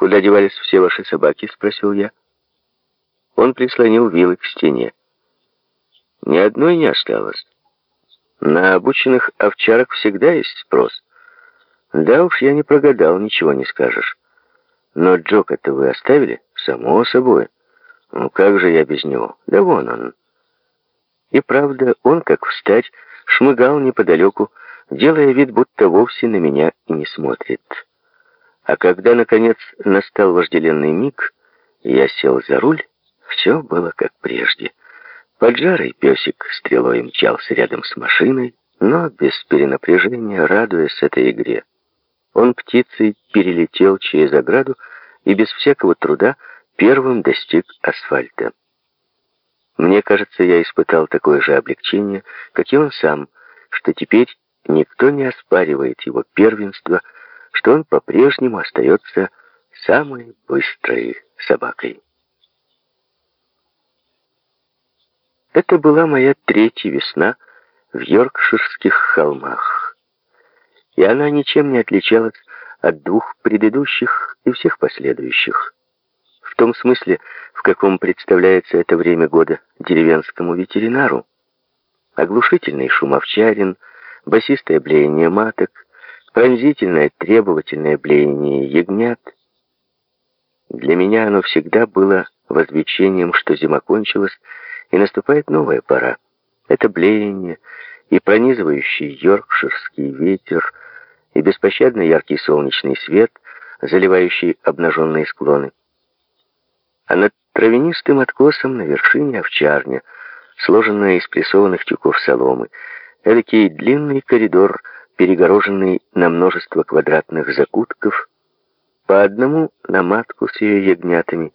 «Куда девались все ваши собаки?» — спросил я. Он прислонил вилы к стене. Ни одной не осталось. На обученных овчарок всегда есть спрос. Да уж, я не прогадал, ничего не скажешь. Но Джока-то вы оставили? Само собой. Ну как же я без него? Да вон он. И правда, он, как встать, шмыгал неподалеку, делая вид, будто вовсе на меня не смотрит. А когда, наконец, настал вожделенный миг, я сел за руль, все было как прежде. Поджарый песик стрелой мчался рядом с машиной, но без перенапряжения, радуясь этой игре. Он птицей перелетел через ограду и без всякого труда первым достиг асфальта. Мне кажется, я испытал такое же облегчение, как и он сам, что теперь никто не оспаривает его первенство, что он по-прежнему остается самой быстрой собакой. Это была моя третья весна в Йоркширских холмах. И она ничем не отличалась от двух предыдущих и всех последующих. В том смысле, в каком представляется это время года деревенскому ветеринару. Оглушительный шум овчарин, басистое блеяние маток, пронзительное требовательное блеяние ягнят. Для меня оно всегда было возвещением, что зима кончилась, и наступает новая пора. Это блеяние и пронизывающий йоркширский ветер, и беспощадно яркий солнечный свет, заливающий обнаженные склоны. А над травянистым откосом на вершине овчарня, сложенная из прессованных тюков соломы, эдакий длинный коридор, перегороженный на множество квадратных закутков, по одному на матку с ее ягнятами,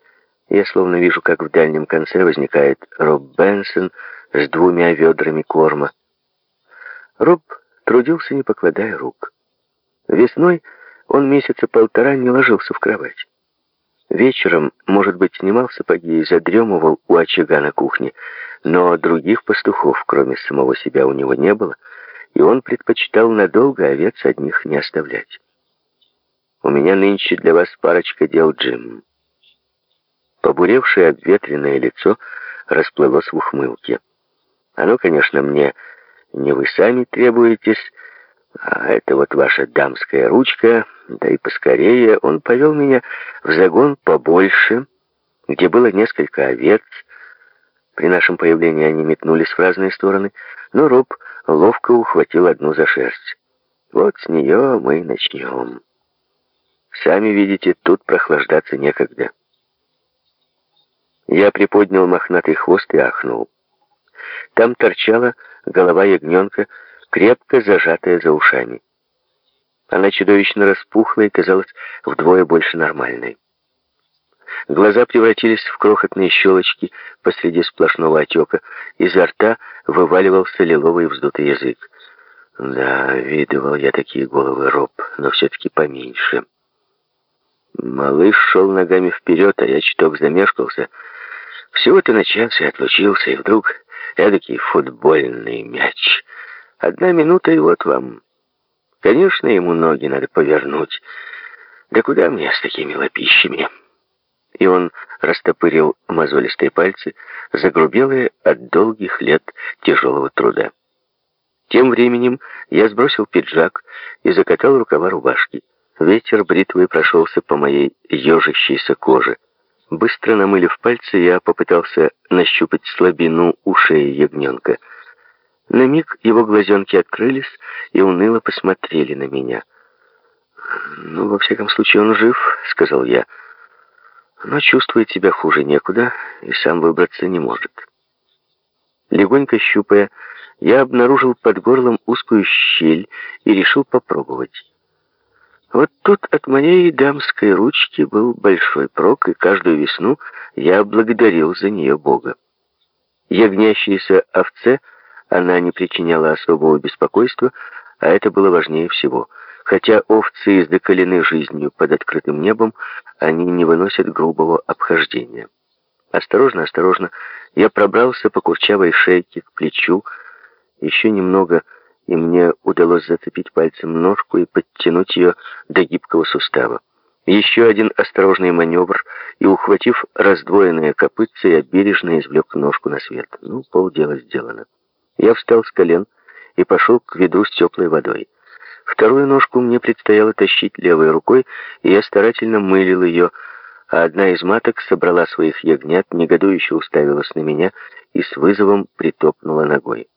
я словно вижу, как в дальнем конце возникает Роб Бенсон с двумя ведрами корма. Роб трудился, не покладая рук. Весной он месяца полтора не ложился в кровать. Вечером, может быть, снимал сапоги и задремывал у очага на кухне, но других пастухов, кроме самого себя, у него не было, и он предпочитал надолго овец одних не оставлять. «У меня нынче для вас парочка дел, Джим», Побуревшее обветренное лицо расплылось в ухмылке. Оно, конечно, мне не вы сами требуетесь, а это вот ваша дамская ручка, да и поскорее. Он повел меня в загон побольше, где было несколько овец. При нашем появлении они метнулись в разные стороны, но Роб ловко ухватил одну за шерсть. Вот с нее мы начнем. Сами видите, тут прохлаждаться некогда. Я приподнял мохнатый хвост и ахнул. Там торчала голова ягненка, крепко зажатая за ушами. Она чудовищно распухла и казалась вдвое больше нормальной. Глаза превратились в крохотные щелочки посреди сплошного отека. Изо рта вываливался лиловый вздутый язык. Да, видывал я такие головы роб, но все-таки поменьше. Малыш шел ногами вперед, а я чуток замешкался — всего-то начался и отлучился, и вдруг эдакий футбольный мяч. Одна минута, и вот вам. Конечно, ему ноги надо повернуть. Да куда мне с такими лопищами? И он растопырил мозолистые пальцы, загрубелые от долгих лет тяжелого труда. Тем временем я сбросил пиджак и закатал рукава рубашки. Ветер бритвой прошелся по моей ежащейся коже. Быстро намылив пальцы, я попытался нащупать слабину ушей ягненка. На миг его глазенки открылись и уныло посмотрели на меня. «Ну, во всяком случае, он жив», — сказал я. «Но чувствует себя хуже некуда и сам выбраться не может». Легонько щупая, я обнаружил под горлом узкую щель и решил попробовать. Вот тут от моей дамской ручки был большой прок, и каждую весну я благодарил за нее Бога. Ягнящейся овце она не причиняла особого беспокойства, а это было важнее всего. Хотя овцы издоколены жизнью под открытым небом, они не выносят грубого обхождения. Осторожно, осторожно, я пробрался по курчавой шейке к плечу, еще немного и мне удалось зацепить пальцем ножку и подтянуть ее до гибкого сустава. Еще один осторожный маневр, и, ухватив раздвоенные копытца, я бережно извлек ножку на свет. Ну, полдела сделано. Я встал с колен и пошел к ведру с теплой водой. Вторую ножку мне предстояло тащить левой рукой, и я старательно мылил ее, а одна из маток собрала своих ягнят, негодующе уставилась на меня и с вызовом притопнула ногой.